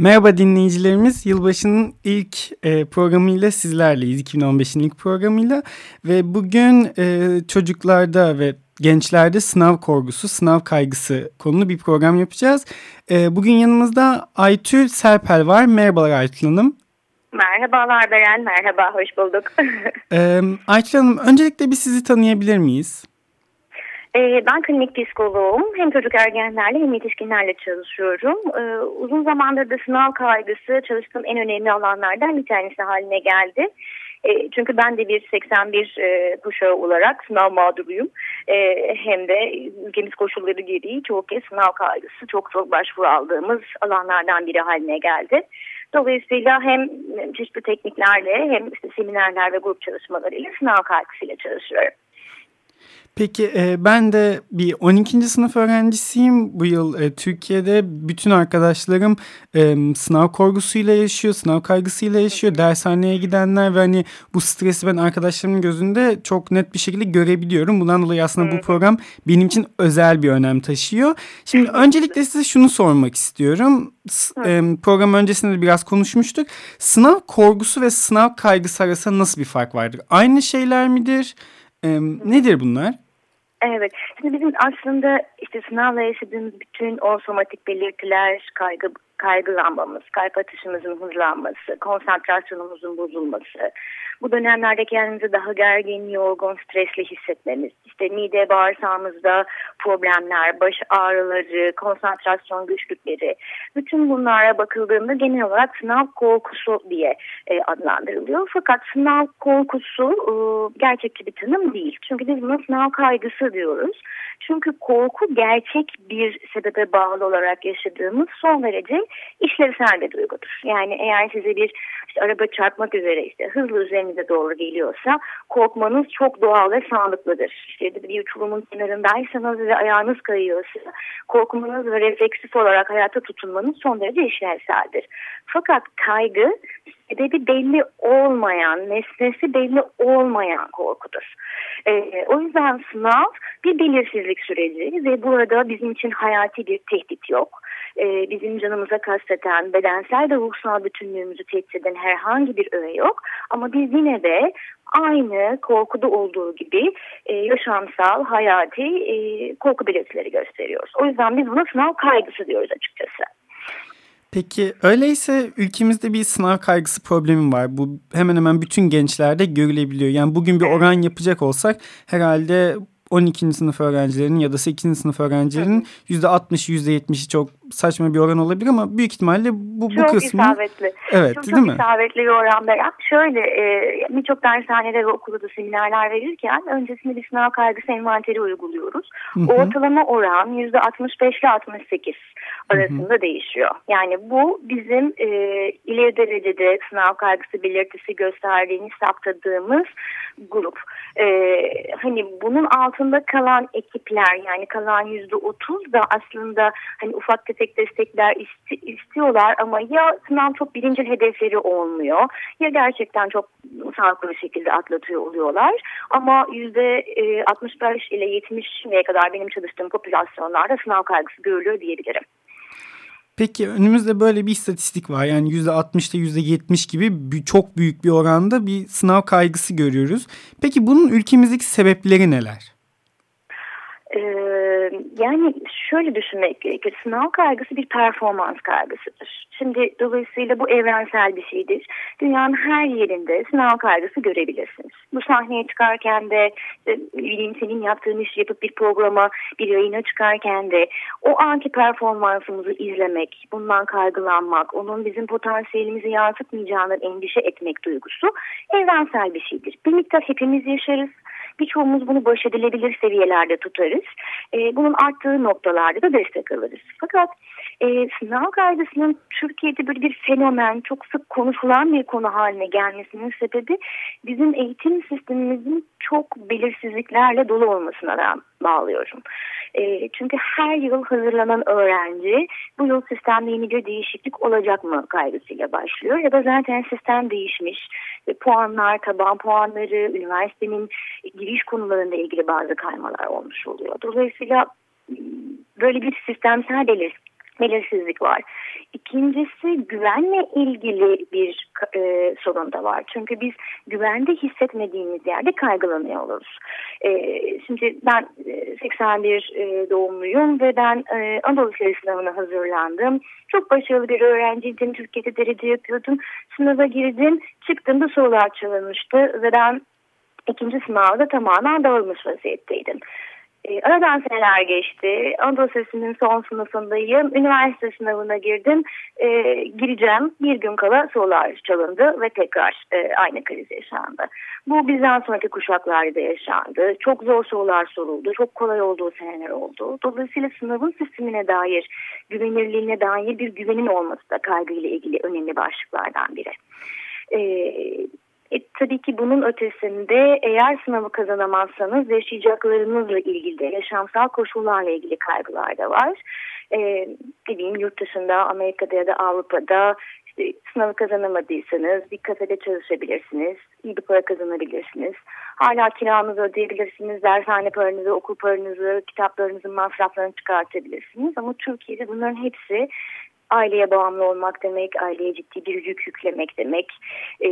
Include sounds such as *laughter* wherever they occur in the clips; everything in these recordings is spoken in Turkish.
Merhaba dinleyicilerimiz. Yılbaşının ilk e, programıyla sizlerleyiz. 2015'in ilk programıyla. Ve bugün e, çocuklarda ve gençlerde sınav korkusu, sınav kaygısı konulu bir program yapacağız. E, bugün yanımızda Aytül Serpel var. Merhabalar Aytül Hanım. Merhabalar Beren, merhaba, hoş bulduk. *laughs* e, Aytül Hanım, öncelikle bir sizi tanıyabilir miyiz? Ee, ben klinik psikoloğum. Hem çocuk ergenlerle hem yetişkinlerle çalışıyorum. Ee, uzun zamandır da sınav kaygısı çalıştığım en önemli alanlardan bir tanesi haline geldi. E, çünkü ben de bir 81 e, kuşağı olarak sınav mağduruyum. Hem de ülkemiz koşulları gereği çoğu kez sınav kaygısı çok çok başvuru aldığımız alanlardan biri haline geldi. Dolayısıyla hem çeşitli tekniklerle hem işte seminerler ve grup çalışmalarıyla sınav kaygısıyla çalışıyorum. Peki e, ben de bir 12. sınıf öğrencisiyim. Bu yıl e, Türkiye'de bütün arkadaşlarım e, sınav korkusuyla yaşıyor, sınav kaygısıyla yaşıyor. Dershaneye gidenler ve hani bu stresi ben arkadaşlarımın gözünde çok net bir şekilde görebiliyorum. Bundan dolayı aslında bu program benim için özel bir önem taşıyor. Şimdi öncelikle size şunu sormak istiyorum. E, program öncesinde de biraz konuşmuştuk. Sınav korkusu ve sınav kaygısı arasında nasıl bir fark vardır? Aynı şeyler midir? E, nedir bunlar? Evet. Şimdi bizim aslında işte sınavla yaşadığımız bütün o somatik belirtiler, kaygı, kaygılanmamız, kalp atışımızın hızlanması, konsantrasyonumuzun bozulması, bu dönemlerde kendimizi daha gergin, yorgun, stresli hissetmemiz, işte mide bağırsağımızda problemler, baş ağrıları, konsantrasyon güçlükleri, bütün bunlara bakıldığında genel olarak sınav korkusu diye e, adlandırılıyor. Fakat sınav korkusu e, gerçekçi bir tanım değil. Çünkü biz buna sınav kaygısı diyoruz. Çünkü korku gerçek bir sebebe bağlı olarak yaşadığımız son derece işlevsel bir duygudur. Yani eğer size bir işte araba çarpmak üzere işte hızlı üzerinize doğru geliyorsa korkmanız çok doğal ve sağlıklıdır. İşte bir uçurumun kenarındaysanız ve ayağınız kayıyorsa korkmanız ve refleksif olarak hayata tutunmanız son derece işlevseldir. Fakat kaygı sebebi belli olmayan, nesnesi belli olmayan korkudur. Ee, o yüzden sınav bir belirsizlik süreci ve burada bizim için hayati bir tehdit yok. Ee, bizim canımıza kasteten, bedensel ve ruhsal bütünlüğümüzü tehdit eden herhangi bir öğe yok. Ama biz yine de aynı korkuda olduğu gibi e, yaşamsal, hayati e, korku belirtileri gösteriyoruz. O yüzden biz buna sınav kaygısı diyoruz açıkçası. Peki öyleyse ülkemizde bir sınav kaygısı problemi var. Bu hemen hemen bütün gençlerde görülebiliyor. Yani bugün bir oran yapacak olsak herhalde 12. sınıf öğrencilerinin ya da 8. sınıf öğrencilerinin %60 %70'i çok saçma bir oran olabilir ama büyük ihtimalle bu, çok bu kısmı... Çok isabetli. Evet çok, değil çok mi? isabetli bir oran veren. Şöyle e, birçok dershanede ve okulda seminerler verirken öncesinde bir sınav kaygısı envanteri uyguluyoruz. Hı -hı. O ortalama oran %65 ile 68 arasında Hı -hı. değişiyor. Yani bu bizim e, ileri derecede sınav kaygısı belirtisi gösterdiğini saptadığımız grup. E, hani bunun altında kalan ekipler yani kalan %30 da aslında hani ufak tefek destekler isti, istiyorlar ama ya sınav çok birinci hedefleri olmuyor ya gerçekten çok sağlıklı bir şekilde atlatıyor oluyorlar ama yüzde 65 ile 70 şimdiye kadar benim çalıştığım popülasyonlarda sınav kaygısı görülüyor diyebilirim. Peki önümüzde böyle bir istatistik var. Yani yüzde 60'da %70 gibi çok büyük bir oranda bir sınav kaygısı görüyoruz. Peki bunun ülkemizdeki sebepleri neler? Ee, yani şöyle düşünmek gerekir. Sınav kaygısı bir performans kaygısıdır. Şimdi dolayısıyla bu evrensel bir şeydir. Dünyanın her yerinde sınav kaygısı görebilirsiniz. Bu sahneye çıkarken de bileyim senin yaptığın işi yapıp bir programa, bir yayına çıkarken de o anki performansımızı izlemek, bundan kaygılanmak, onun bizim potansiyelimizi yansıtmayacağından endişe etmek duygusu evrensel bir şeydir. Bir miktar hepimiz yaşarız birçoğumuz bunu baş edilebilir seviyelerde tutarız. E, bunun arttığı noktalarda da destek alırız. Fakat e, sınav kaygısının Türkiye'de böyle bir fenomen, çok sık konuşulan bir konu haline gelmesinin sebebi bizim eğitim sistemimizin çok belirsizliklerle dolu olmasına ben bağlıyorum. E, çünkü her yıl hazırlanan öğrenci bu yıl sistemde yeni bir değişiklik olacak mı kaygısıyla başlıyor. Ya da zaten sistem değişmiş ve puanlar, taban puanları, üniversitenin giriş konularında ilgili bazı kaymalar olmuş oluyor. Dolayısıyla böyle bir sistemsel belir belirsizlik var. İkincisi güvenle ilgili bir e, sorun da var. Çünkü biz güvende hissetmediğimiz yerde kaygılanıyor oluruz. E, şimdi ben e, 81 e, doğumluyum ve ben e, Anadolu Lisesi sınavına hazırlandım. Çok başarılı bir öğrenciydim. Türkiye'de derece yapıyordum. Sınava girdim. Çıktığımda sorular çalınmıştı ve ben ikinci sınavda tamamen dağılmış vaziyetteydim. E, aradan seneler geçti. Anadolu Sesi'nin son sınıfındayım. Üniversite sınavına girdim. E, gireceğim. Bir gün kala sorular çalındı ve tekrar e, aynı kriz yaşandı. Bu bizden sonraki kuşaklarda yaşandı. Çok zor sorular soruldu. Çok kolay olduğu seneler oldu. Dolayısıyla sınavın sistemine dair, güvenirliğine dair bir güvenin olması da kaygıyla ilgili önemli başlıklardan biri. Ee, e, tabii ki bunun ötesinde eğer sınavı kazanamazsanız yaşayacaklarınızla ilgili de yaşamsal koşullarla ilgili kaygılar da var. E, dediğim yurt dışında Amerika'da ya da Avrupa'da işte sınavı kazanamadıysanız bir kafede çalışabilirsiniz, iyi bir para kazanabilirsiniz. Hala kiranızı ödeyebilirsiniz, dershane paranızı, okul paranızı, kitaplarınızın masraflarını çıkartabilirsiniz. Ama Türkiye'de bunların hepsi aileye bağımlı olmak demek, aileye ciddi bir yük yüklemek demek. Ee,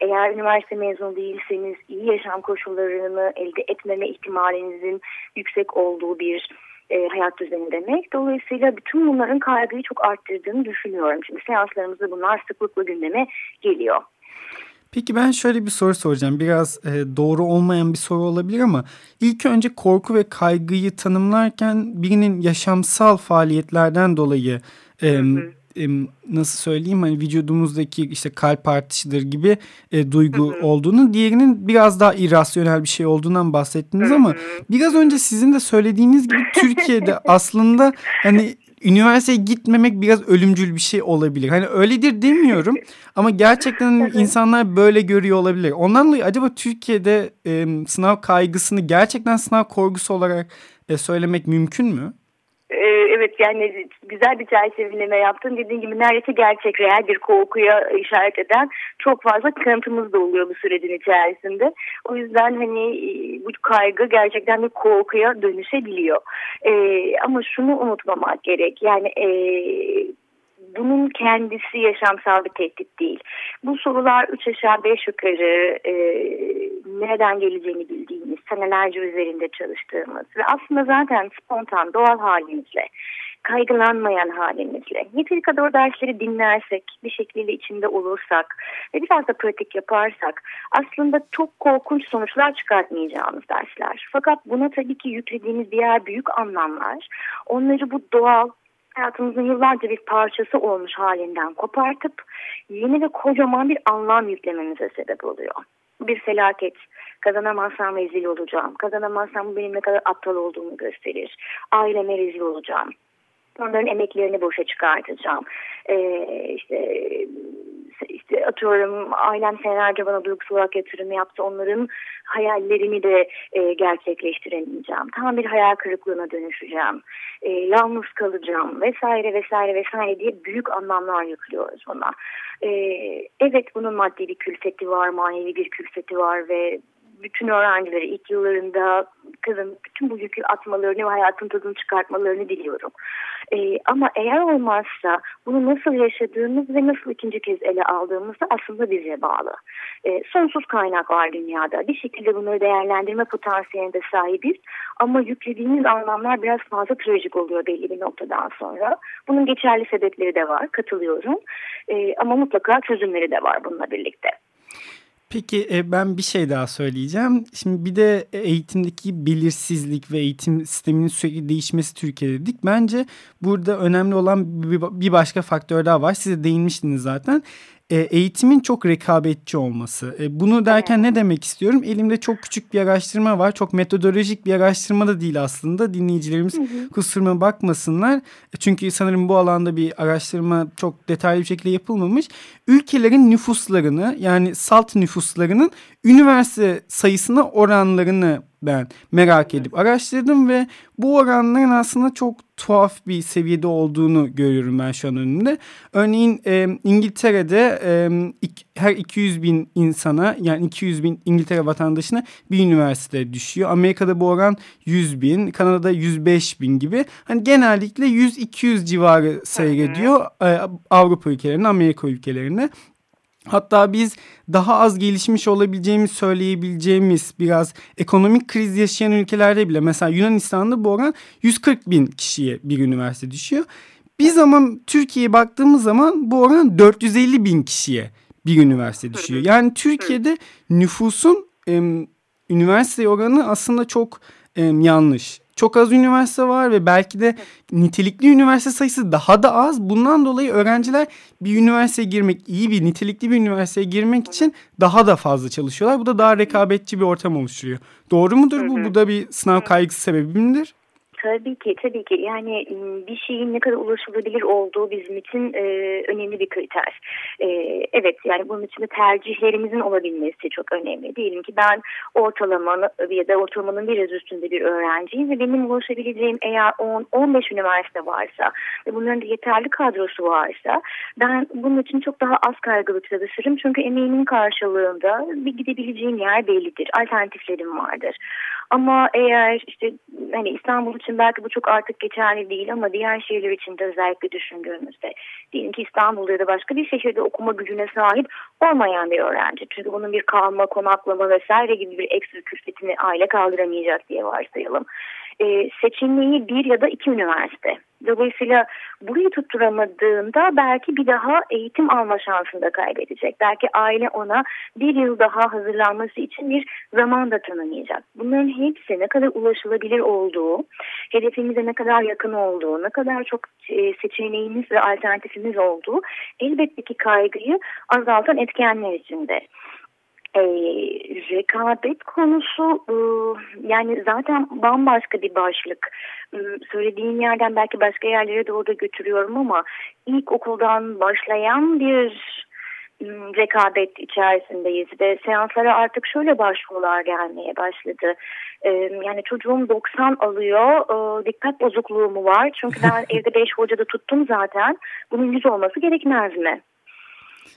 eğer üniversite mezunu değilseniz iyi yaşam koşullarını elde etmeme ihtimalinizin yüksek olduğu bir e, hayat düzeni demek. Dolayısıyla bütün bunların kaygıyı çok arttırdığını düşünüyorum. Çünkü seanslarımızda bunlar sıklıkla gündeme geliyor. Peki ben şöyle bir soru soracağım. Biraz e, doğru olmayan bir soru olabilir ama ilk önce korku ve kaygıyı tanımlarken birinin yaşamsal faaliyetlerden dolayı e, e, nasıl söyleyeyim hani vücudumuzdaki işte kalp artışıdır gibi e, duygu olduğunu diğerinin biraz daha irrasyonel bir şey olduğundan bahsettiniz ama biraz önce sizin de söylediğiniz gibi Türkiye'de *laughs* aslında hani üniversiteye gitmemek biraz ölümcül bir şey olabilir. Hani öyledir demiyorum *laughs* ama gerçekten insanlar böyle görüyor olabilir. Ondan dolayı acaba Türkiye'de e, sınav kaygısını gerçekten sınav korkusu olarak e, söylemek mümkün mü? Evet yani güzel bir çerçeveleme yaptın. Dediğin gibi neredeyse gerçek reel bir korkuya işaret eden çok fazla kanıtımız da oluyor bu sürecin içerisinde. O yüzden hani bu kaygı gerçekten bir korkuya dönüşebiliyor. Ee, ama şunu unutmamak gerek. Yani e, bunun kendisi yaşamsal bir tehdit değil. Bu sorular üç aşağı beş yukarı e, nereden geleceğini bildiğimiz, senelerce üzerinde çalıştığımız ve aslında zaten spontan doğal halimizle kaygılanmayan halimizle yeteri kadar dersleri dinlersek bir şekilde içinde olursak ve biraz da pratik yaparsak aslında çok korkunç sonuçlar çıkartmayacağımız dersler. Fakat buna tabii ki yüklediğimiz diğer büyük anlamlar onları bu doğal hayatımızın yıllarca bir parçası olmuş halinden kopartıp yeni ve kocaman bir anlam yüklememize sebep oluyor. Bir felaket, kazanamazsam rezil olacağım, kazanamazsam benim ne kadar aptal olduğumu gösterir, aileme rezil olacağım, onların emeklerini boşa çıkartacağım, ee, işte işte atıyorum ailem senelerce bana duygusal olarak yatırım yaptı. Onların hayallerini de e, gerçekleştiremeyeceğim. Tam bir hayal kırıklığına dönüşeceğim. E, yalnız kalacağım vesaire vesaire vesaire diye büyük anlamlar yüklüyoruz ona. E, evet bunun maddi bir külfeti var, manevi bir külfeti var ve bütün öğrencileri ilk yıllarında kızın bütün bu yükü atmalarını ve hayatın tadını çıkartmalarını diliyorum. Ee, ama eğer olmazsa bunu nasıl yaşadığımız ve nasıl ikinci kez ele aldığımız da aslında bize bağlı. Ee, sonsuz kaynak var dünyada. Bir şekilde bunları değerlendirme potansiyelinde sahibiz. Ama yüklediğimiz anlamlar biraz fazla trajik oluyor belli bir noktadan sonra. Bunun geçerli sebepleri de var, katılıyorum. Ee, ama mutlaka çözümleri de var bununla birlikte. Peki e, ben bir şey daha söyleyeceğim. Şimdi bir de eğitimdeki belirsizlik ve eğitim sisteminin sürekli değişmesi Türkiye'de dedik. Bence burada önemli olan bir başka faktör daha var. Size değinmiştiniz zaten. E, eğitimin çok rekabetçi olması. E, bunu derken ne demek istiyorum? Elimde çok küçük bir araştırma var. Çok metodolojik bir araştırma da değil aslında. Dinleyicilerimiz kusuruma bakmasınlar. E, çünkü sanırım bu alanda bir araştırma çok detaylı bir şekilde yapılmamış. Ülkelerin nüfuslarını yani salt nüfuslarının üniversite sayısına oranlarını ben merak edip araştırdım ve bu oranların aslında çok tuhaf bir seviyede olduğunu görüyorum ben şu an önümde. Örneğin e, İngiltere'de e, ik, her 200 bin insana yani 200 bin İngiltere vatandaşına bir üniversite düşüyor. Amerika'da bu oran 100 bin, Kanada'da 105 bin gibi. Hani genellikle 100-200 civarı seyrediyor e, Avrupa ülkelerinde, Amerika ülkelerinde. Hatta biz daha az gelişmiş olabileceğimiz söyleyebileceğimiz biraz ekonomik kriz yaşayan ülkelerde bile mesela Yunanistan'da bu oran 140 bin kişiye bir üniversite düşüyor. Bir zaman Türkiye'ye baktığımız zaman bu oran 450 bin kişiye bir üniversite düşüyor. Yani Türkiye'de nüfusun e, üniversite oranı aslında çok e, yanlış çok az üniversite var ve belki de nitelikli üniversite sayısı daha da az. Bundan dolayı öğrenciler bir üniversiteye girmek, iyi bir nitelikli bir üniversiteye girmek için daha da fazla çalışıyorlar. Bu da daha rekabetçi bir ortam oluşturuyor. Doğru mudur bu? Bu da bir sınav kaygısı sebebi midir? Tabii ki, tabii ki. Yani bir şeyin ne kadar ulaşılabilir olduğu bizim için e, önemli bir kriter. E, evet, yani bunun için de tercihlerimizin olabilmesi çok önemli. Diyelim ki ben ortalama ya da ortalamanın biraz üstünde bir öğrenciyim ve benim ulaşabileceğim eğer 10-15 üniversite varsa ve bunların da yeterli kadrosu varsa ben bunun için çok daha az kaygılı çalışırım. Çünkü emeğimin karşılığında bir gidebileceğim yer bellidir. Alternatiflerim vardır. Ama eğer işte hani İstanbul için belki bu çok artık geçerli değil ama diğer şehirler için de özellikle düşündüğümüzde diyelim ki İstanbul'da ya da başka bir şehirde okuma gücüne sahip olmayan bir öğrenci. Çünkü bunun bir kalma, konaklama vesaire gibi bir ekstra külfetini aile kaldıramayacak diye varsayalım. Ee, seçeneği bir ya da iki üniversite. Dolayısıyla burayı tutturamadığında belki bir daha eğitim alma şansını da kaybedecek. Belki aile ona bir yıl daha hazırlanması için bir zaman da tanımayacak. Bunların hepsi ne kadar ulaşılabilir olduğu, hedefimize ne kadar yakın olduğu, ne kadar çok e, seçeneğimiz ve alternatifimiz olduğu elbette ki kaygıyı azaltan etkenler içinde e, rekabet konusu e, yani zaten bambaşka bir başlık. E, söylediğim yerden belki başka yerlere doğru da götürüyorum ama ilk okuldan başlayan bir e, rekabet içerisindeyiz ve seanslara artık şöyle başvurular gelmeye başladı. Ee, yani çocuğum 90 alıyor, ee, dikkat bozukluğu mu var? Çünkü ben *laughs* evde 5 hocada tuttum zaten. Bunun 100 olması gerekmez mi?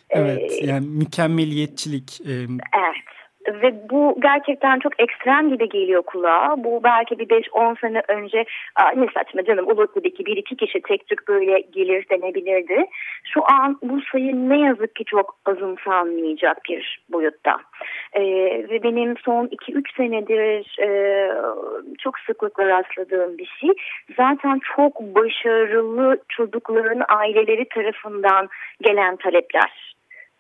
Evet ee, yani mükemmeliyetçilik. E... Evet ve bu gerçekten çok ekstrem gibi geliyor kulağa. Bu belki bir 5-10 sene önce ne saçma canım Uludağ'daki bir iki kişi tek tük böyle gelir denebilirdi. Şu an bu sayı ne yazık ki çok azımsanmayacak bir boyutta. Ee, ve benim son 2-3 senedir e, çok sıklıkla rastladığım bir şey. Zaten çok başarılı çocukların aileleri tarafından gelen talepler.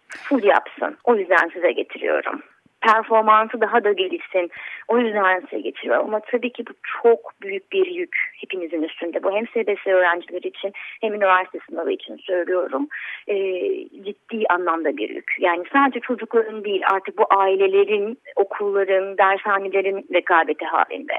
Full yapsın. O yüzden size getiriyorum performansı daha da gelişsin. O yüzden size getiriyor. Ama tabii ki bu çok büyük bir yük hepimizin üstünde. Bu hem SBS öğrencileri için hem üniversite sınavı için söylüyorum. E, ciddi anlamda bir yük. Yani sadece çocukların değil artık bu ailelerin, okulların, dershanelerin rekabeti halinde.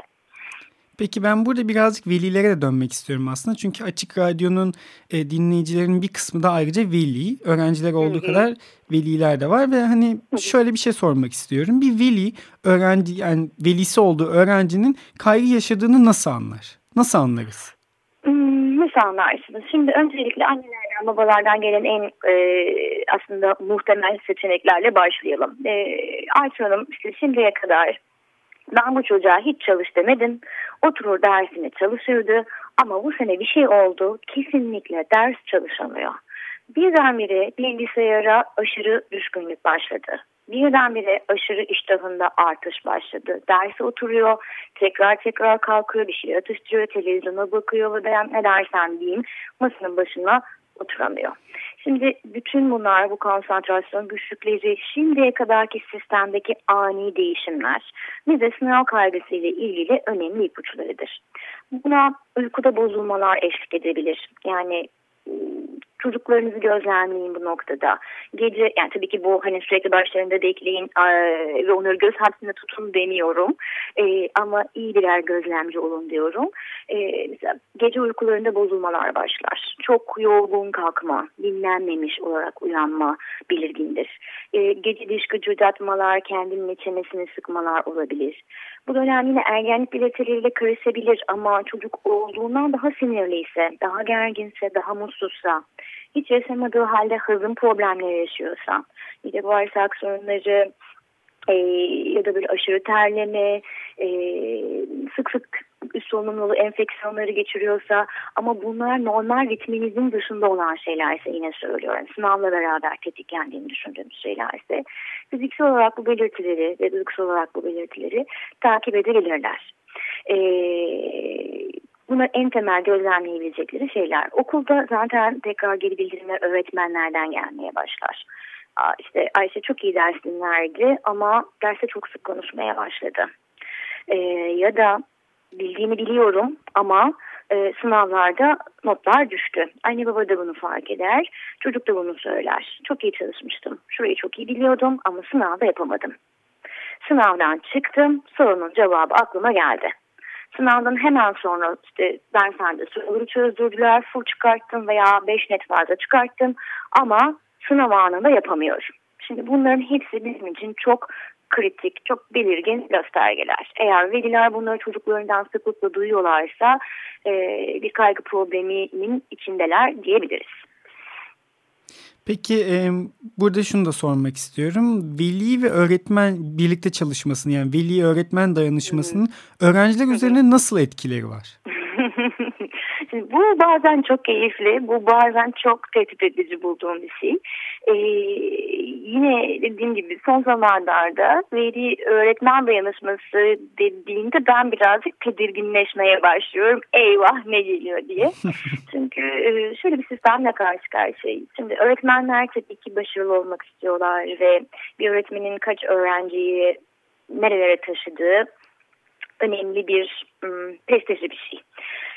Peki ben burada birazcık velilere de dönmek istiyorum aslında. Çünkü Açık Radyo'nun e, dinleyicilerinin bir kısmı da ayrıca veli. Öğrenciler olduğu Hı-hı. kadar veliler de var ve hani şöyle bir şey sormak istiyorum. Bir veli öğrenci yani velisi olduğu öğrencinin kaygı yaşadığını nasıl anlar? Nasıl anlarız? Hmm, nasıl anlarsınız? Şimdi öncelikle annelerden babalardan gelen en e, aslında muhtemel seçeneklerle başlayalım. E, Ayça Hanım işte şimdiye kadar ben bu çocuğa hiç çalış demedim. Oturur dersini çalışırdı ama bu sene bir şey oldu. Kesinlikle ders çalışamıyor. Birdenbire bilgisayara aşırı düşkünlük başladı. Birdenbire aşırı iştahında artış başladı. Derse oturuyor, tekrar tekrar kalkıyor, bir şey atıştırıyor, televizyona bakıyor ve ben ne dersen diyeyim masanın başına oturamıyor. Şimdi bütün bunlar bu konsantrasyon güçlükleri şimdiye kadarki sistemdeki ani değişimler bize sınav kaygısıyla ilgili önemli ipuçlarıdır. Buna uykuda bozulmalar eşlik edebilir. Yani çocuklarınızı gözlemleyin bu noktada. Gece yani tabii ki bu hani sürekli başlarında bekleyin ve onları göz hapsinde tutun demiyorum. E, ama iyi birer gözlemci olun diyorum. E, mesela gece uykularında bozulmalar başlar. Çok yorgun kalkma, dinlenmemiş olarak uyanma belirgindir. E, gece diş gıcırdatmalar, kendinin çenesini sıkmalar olabilir. Bu dönem yine ergenlik belirtileriyle karışabilir ama çocuk olduğundan daha sinirliyse, daha gerginse, daha mutsuzsa, hiç yaşamadığı halde hızın problemleri yaşıyorsa, bir de bağırsak sorunları e, ya da bir aşırı terleme, e, sık sık üst solunum yolu enfeksiyonları geçiriyorsa ama bunlar normal ritminizin dışında olan şeylerse yine söylüyorum. Sınavla beraber tetiklendiğini düşündüğümüz şeylerse fiziksel olarak bu belirtileri ve duygusal olarak bu belirtileri takip edebilirler. Ee, Bunlar en temel gözlemleyebilecekleri şeyler. Okulda zaten tekrar geri bildirimler öğretmenlerden gelmeye başlar. İşte Ayşe çok iyi ders dinlerdi ama derse çok sık konuşmaya başladı. Ee, ya da bildiğimi biliyorum ama e, sınavlarda notlar düştü. Anne baba da bunu fark eder. Çocuk da bunu söyler. Çok iyi çalışmıştım. Şurayı çok iyi biliyordum ama sınavda yapamadım. Sınavdan çıktım. Sorunun cevabı aklıma geldi. Sınavdan hemen sonra işte dershanede soruları çözdürdüler. Full çıkarttım veya 5 net fazla çıkarttım ama sınav anında yapamıyorum. Şimdi bunların hepsi bizim için çok kritik, çok belirgin göstergeler. Eğer veliler bunları çocuklarından sıklıkla duyuyorlarsa e, bir kaygı probleminin içindeler diyebiliriz. Peki e, burada şunu da sormak istiyorum. Veli ve öğretmen birlikte çalışmasını yani veli öğretmen dayanışmasının öğrenciler üzerine nasıl etkileri var? *laughs* Şimdi bu bazen çok keyifli, bu bazen çok tehdit edici bulduğum bir şey. Ee, yine dediğim gibi son zamanlarda veri öğretmen dayanışması dediğinde ben birazcık tedirginleşmeye başlıyorum. Eyvah ne geliyor diye. *laughs* Çünkü e, şöyle bir sistemle karşı karşıyayız. Şimdi öğretmenler tabii ki başarılı olmak istiyorlar ve bir öğretmenin kaç öğrenciyi nerelere taşıdığı önemli bir um, prestijli bir şey.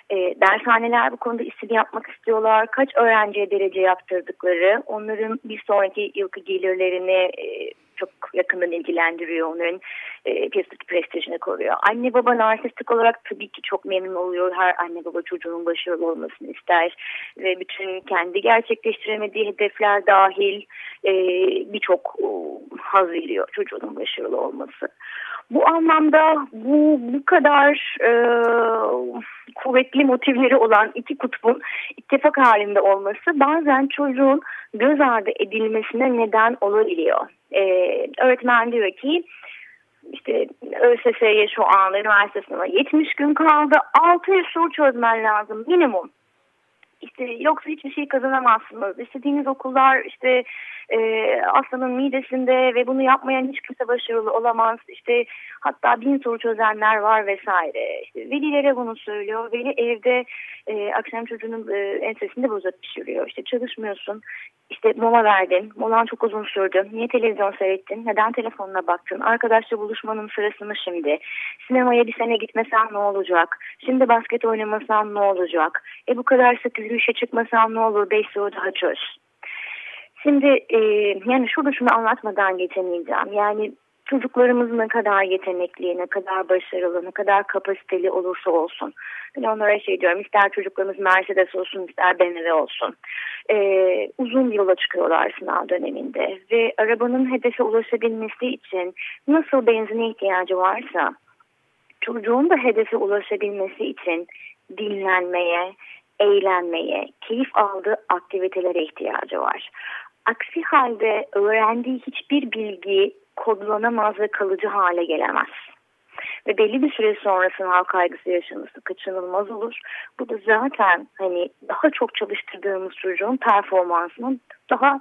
E, dershaneler bu konuda istediği yapmak istiyorlar. Kaç öğrenciye derece yaptırdıkları, onların bir sonraki yılki gelirlerini e, çok yakından ilgilendiriyor. Onların e, piyasadaki prestijini koruyor. Anne baba narsistik olarak tabii ki çok memnun oluyor. Her anne baba çocuğunun başarılı olmasını ister. Ve bütün kendi gerçekleştiremediği hedefler dahil e, birçok haz veriyor çocuğunun başarılı olması. Bu anlamda bu bu kadar e, kuvvetli motivleri olan iki kutbun ittifak halinde olması bazen çocuğun göz ardı edilmesine neden olabiliyor. E, öğretmen diyor ki işte ÖSS'ye şu an üniversite sınavına 70 gün kaldı. 600 soru çözmen lazım minimum. İşte yoksa hiçbir şey kazanamazsınız. İstediğiniz okullar işte e, aslanın midesinde ve bunu yapmayan hiç kimse başarılı olamaz. İşte hatta bin soru çözenler var vesaire. İşte velilere bunu söylüyor. Veli evde e, akşam çocuğunun e, ensesinde bozat pişiriyor. İşte çalışmıyorsun. İşte mola verdin. Molan çok uzun sürdü. Niye televizyon seyrettin? Neden telefonuna baktın? Arkadaşla buluşmanın sırası mı şimdi? Sinemaya bir sene gitmesen ne olacak? Şimdi basket oynamasan ne olacak? E bu kadar sık yürüyüşe çıkmasan ne olur? Beş soru daha çöz. Şimdi e, yani şurada şunu anlatmadan geçemeyeceğim. Yani çocuklarımız ne kadar yetenekli, ne kadar başarılı, ne kadar kapasiteli olursa olsun. Yani onlara şey diyorum ister çocuklarımız Mercedes olsun ister BMW olsun. Ee, uzun yola çıkıyorlar sınav döneminde ve arabanın hedefe ulaşabilmesi için nasıl benzine ihtiyacı varsa çocuğun da hedefe ulaşabilmesi için dinlenmeye, eğlenmeye, keyif aldığı aktivitelere ihtiyacı var. Aksi halde öğrendiği hiçbir bilgi kodlanamaz ve kalıcı hale gelemez. Ve belli bir süre sonra sınav kaygısı yaşaması kaçınılmaz olur. Bu da zaten hani daha çok çalıştırdığımız çocuğun performansının daha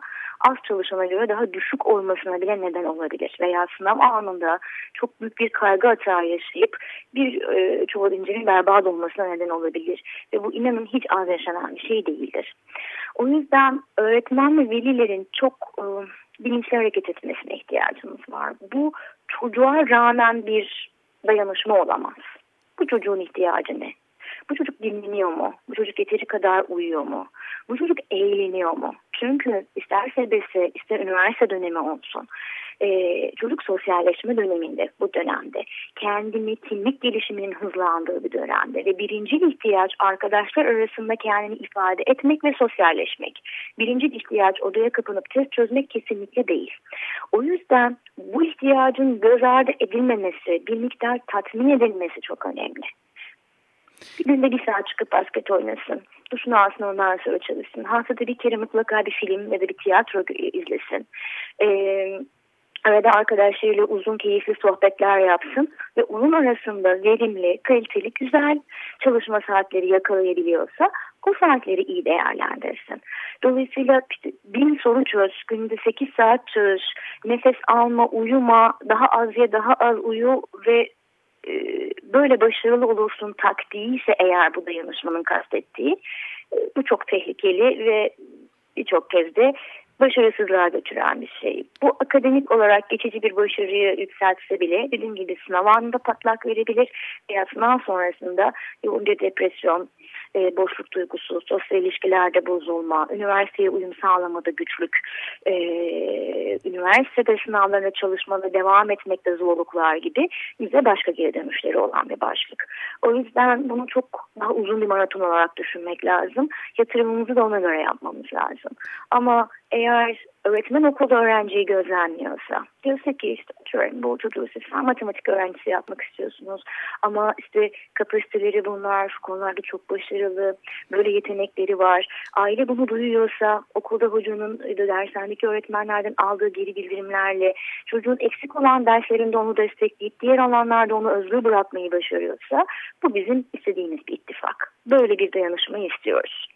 az çalışana göre daha düşük olmasına bile neden olabilir. Veya sınav anında çok büyük bir kaygı hata yaşayıp bir e, çuval incirin berbat olmasına neden olabilir. Ve bu inanın hiç az yaşanan bir şey değildir. O yüzden öğretmen ve velilerin çok e, bilinçli hareket etmesine ihtiyacımız var. Bu çocuğa rağmen bir dayanışma olamaz. Bu çocuğun ihtiyacı ne? Bu çocuk dinleniyor mu? Bu çocuk yeteri kadar uyuyor mu? Bu çocuk eğleniyor mu? Çünkü ister SBS, ister üniversite dönemi olsun e, çocuk sosyalleşme döneminde bu dönemde kendini kimlik gelişiminin hızlandığı bir dönemde ve birinci ihtiyaç arkadaşlar arasında kendini ifade etmek ve sosyalleşmek. Birinci ihtiyaç odaya kapanıp test çözmek kesinlikle değil. O yüzden bu ihtiyacın göz ardı edilmemesi, bir miktar tatmin edilmesi çok önemli. Günde bir saat çıkıp basket oynasın. Duşunu alsın ondan sonra çalışsın. Haftada bir kere mutlaka bir film ya da bir tiyatro izlesin. Ee, arada arkadaşlarıyla uzun keyifli sohbetler yapsın ve onun arasında verimli, kaliteli, güzel çalışma saatleri yakalayabiliyorsa o saatleri iyi değerlendirsin. Dolayısıyla bin soru çöz, günde 8 saat çalış, nefes alma, uyuma, daha az ye, daha az uyu ve böyle başarılı olursun taktiği ise eğer bu dayanışmanın kastettiği e, bu çok tehlikeli ve birçok kez de başarısızlığa götüren bir şey. Bu akademik olarak geçici bir başarıyı yükseltse bile dediğim gibi sınav anında patlak verebilir veya sınav sonrasında yoğun bir depresyon, e, boşluk duygusu, sosyal ilişkilerde bozulma, üniversiteye uyum sağlamada güçlük, e, üniversitede sınavlarına çalışmada devam etmekte zorluklar gibi bize başka geri dönüşleri olan bir başlık. O yüzden bunu çok daha uzun bir maraton olarak düşünmek lazım. Yatırımımızı da ona göre yapmamız lazım. Ama eğer öğretmen okulda öğrenciyi gözlemliyorsa. Diyorsa ki işte atıyorum bu çocuğu siz matematik öğrencisi yapmak istiyorsunuz ama işte kapasiteleri bunlar şu konularda çok başarılı böyle yetenekleri var. Aile bunu duyuyorsa okulda hocanın da dershanedeki öğretmenlerden aldığı geri bildirimlerle çocuğun eksik olan derslerinde onu destekleyip diğer alanlarda onu özgür bırakmayı başarıyorsa bu bizim istediğimiz bir ittifak. Böyle bir dayanışmayı istiyoruz.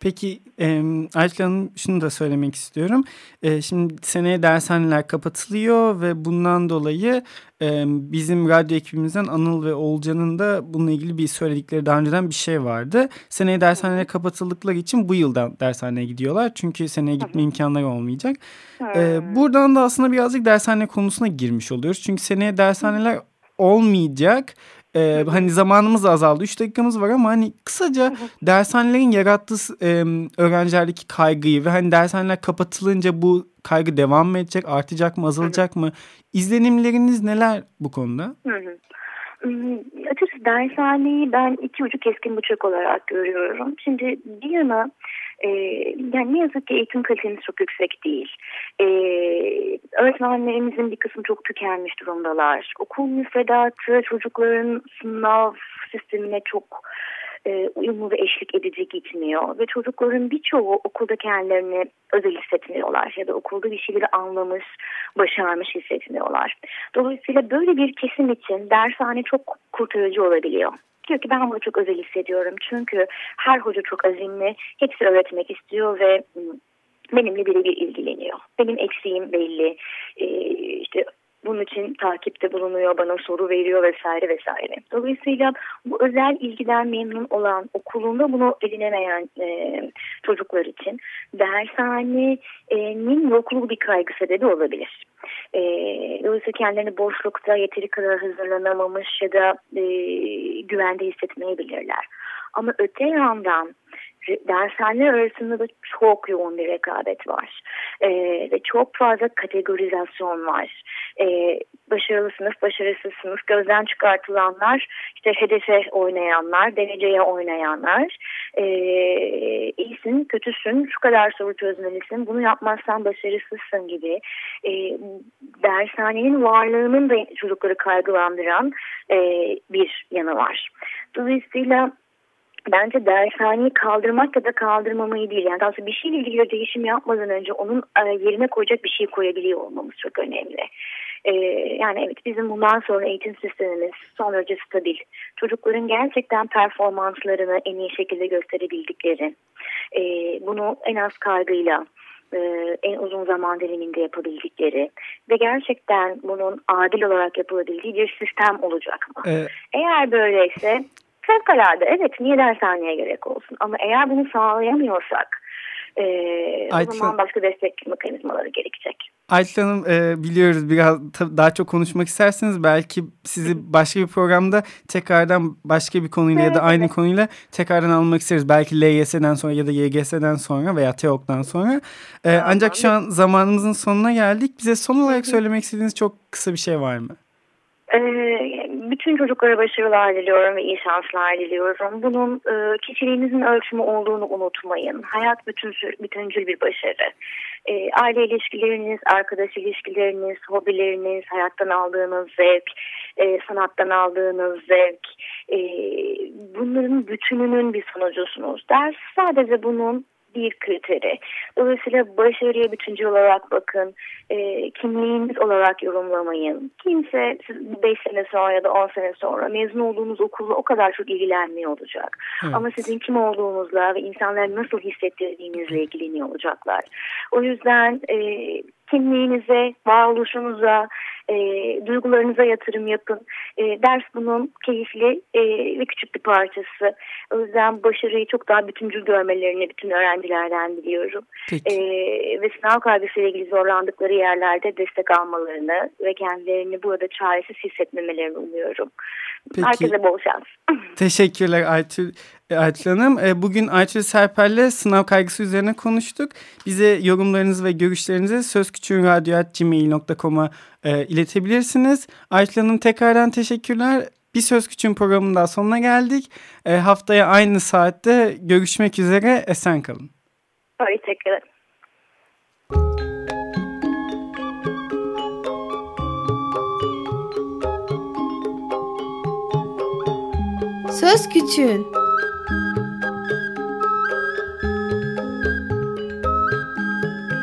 Peki e, Ayşe Hanım şunu da söylemek istiyorum. E, şimdi seneye dershaneler kapatılıyor ve bundan dolayı e, bizim radyo ekibimizden Anıl ve Olcan'ın da bununla ilgili bir söyledikleri daha önceden bir şey vardı. Seneye dershaneler kapatıldıkları için bu yıldan dershaneye gidiyorlar. Çünkü seneye gitme imkanları olmayacak. E, buradan da aslında birazcık dershane konusuna girmiş oluyoruz. Çünkü seneye dershaneler olmayacak ee, hani zamanımız azaldı. Üç dakikamız var ama hani kısaca dershanelerin yarattığı e, öğrencilerdeki kaygıyı ve hani dershaneler kapatılınca bu kaygı devam mı edecek, artacak mı, azalacak mı? İzlenimleriniz neler bu konuda? Hı hı. Hmm, açıkçası dershaneyi ben iki ucu keskin bıçak olarak görüyorum. Şimdi bir yana e, yani ne yazık ki eğitim kalitemiz çok yüksek değil. E, öğretmenlerimizin bir kısmı çok tükenmiş durumdalar. Okul müfredatı çocukların sınav sistemine çok e, uyumlu ve eşlik edici gitmiyor ve çocukların birçoğu okulda kendilerini özel hissetmiyorlar ya da okulda bir şeyleri anlamış, başarmış hissetmiyorlar. Dolayısıyla böyle bir kesim için dershane çok kurtarıcı olabiliyor. Diyor ki ben bunu çok özel hissediyorum çünkü her hoca çok azimli, hepsi öğretmek istiyor ve benimle birebir ilgileniyor. Benim eksiğim belli. Ee, işte bunun için takipte bulunuyor, bana soru veriyor vesaire vesaire. Dolayısıyla bu özel ilgiden memnun olan okulunda bunu edinemeyen e, çocuklar için dershanenin yokluğu bir kaygı sebebi olabilir. E, dolayısıyla kendilerini boşlukta yeteri kadar hazırlanamamış ya da e, güvende hissetmeyebilirler. Ama öte yandan dershaneler arasında da çok yoğun bir rekabet var. E, ve çok fazla kategorizasyon var. E, başarılı sınıf, başarısız sınıf, gözden çıkartılanlar, işte hedefe oynayanlar, dereceye oynayanlar. E, iyisin, kötüsün, şu kadar soru çözmelisin, bunu yapmazsan başarısızsın gibi. E, dershanenin varlığının da çocukları kaygılandıran e, bir yanı var. Dolayısıyla bence dershaneyi kaldırmak ya da kaldırmamayı değil. Yani aslında bir şeyle ilgili değişim yapmadan önce onun e, yerine koyacak bir şey koyabiliyor olmamız çok önemli. Ee, yani evet bizim bundan sonra eğitim sistemimiz son derece stabil. Çocukların gerçekten performanslarını en iyi şekilde gösterebildikleri, e, bunu en az kaygıyla, e, en uzun zaman diliminde yapabildikleri ve gerçekten bunun adil olarak yapılabildiği bir sistem olacak mı? Ee, Eğer böyleyse Fevkalade evet niye dershaneye gerek olsun ama eğer bunu sağlayamıyorsak e, o zaman başka destek mekanizmaları gerekecek. Ayşe Hanım e, biliyoruz biraz daha çok konuşmak isterseniz belki sizi başka bir programda tekrardan başka bir konuyla evet, ya da aynı evet. konuyla tekrardan almak isteriz. Belki LYS'den sonra ya da YGS'den sonra veya TEOK'tan sonra. E. Ancak şu an zamanımızın sonuna geldik. Bize son olarak söylemek istediğiniz çok kısa bir şey var mı? Ee, bütün çocuklara başarılar diliyorum ve iyi şanslar diliyorum. Bunun e, kişiliğinizin ölçümü olduğunu unutmayın. Hayat bütün, bütüncül bir başarı. E, aile ilişkileriniz, arkadaş ilişkileriniz, hobileriniz, hayattan aldığınız zevk, e, sanattan aldığınız zevk, e, bunların bütününün bir sonucusunuz. Ders sadece bunun bir kriteri. Dolayısıyla başarıya bütüncül olarak bakın, e, kimliğiniz olarak yorumlamayın. Kimse 5 sene sonra ya da 10 sene sonra mezun olduğunuz okulla o kadar çok ilgilenmiyor olacak. Evet. Ama sizin kim olduğunuzla ve insanları nasıl hissettirdiğinizle ilgileniyor olacaklar. O yüzden e, kimliğinize, varoluşunuza, e, duygularınıza yatırım yapın. E, ders bunun keyifli e, ve küçük bir parçası. O yüzden başarıyı çok daha bütüncül görmelerini bütün öğrencilerden diliyorum. E, ve sınav kaygısıyla ilgili zorlandıkları yerlerde destek almalarını ve kendilerini burada çaresiz hissetmemelerini umuyorum. Peki. Herkese bol şans. *laughs* Teşekkürler Aytül. Aytül Hanım. E, bugün Aytül Serpel'le sınav kaygısı üzerine konuştuk. Bize yorumlarınızı ve görüşlerinizi sözküçüğünradyo.gmail.com'a e, iletebilirsiniz. Aytül Hanım tekrardan teşekkürler. Bir Söz Küçüğün programının daha sonuna geldik. E, haftaya aynı saatte görüşmek üzere. Esen kalın. Teşekkürler. Söz Küçüğün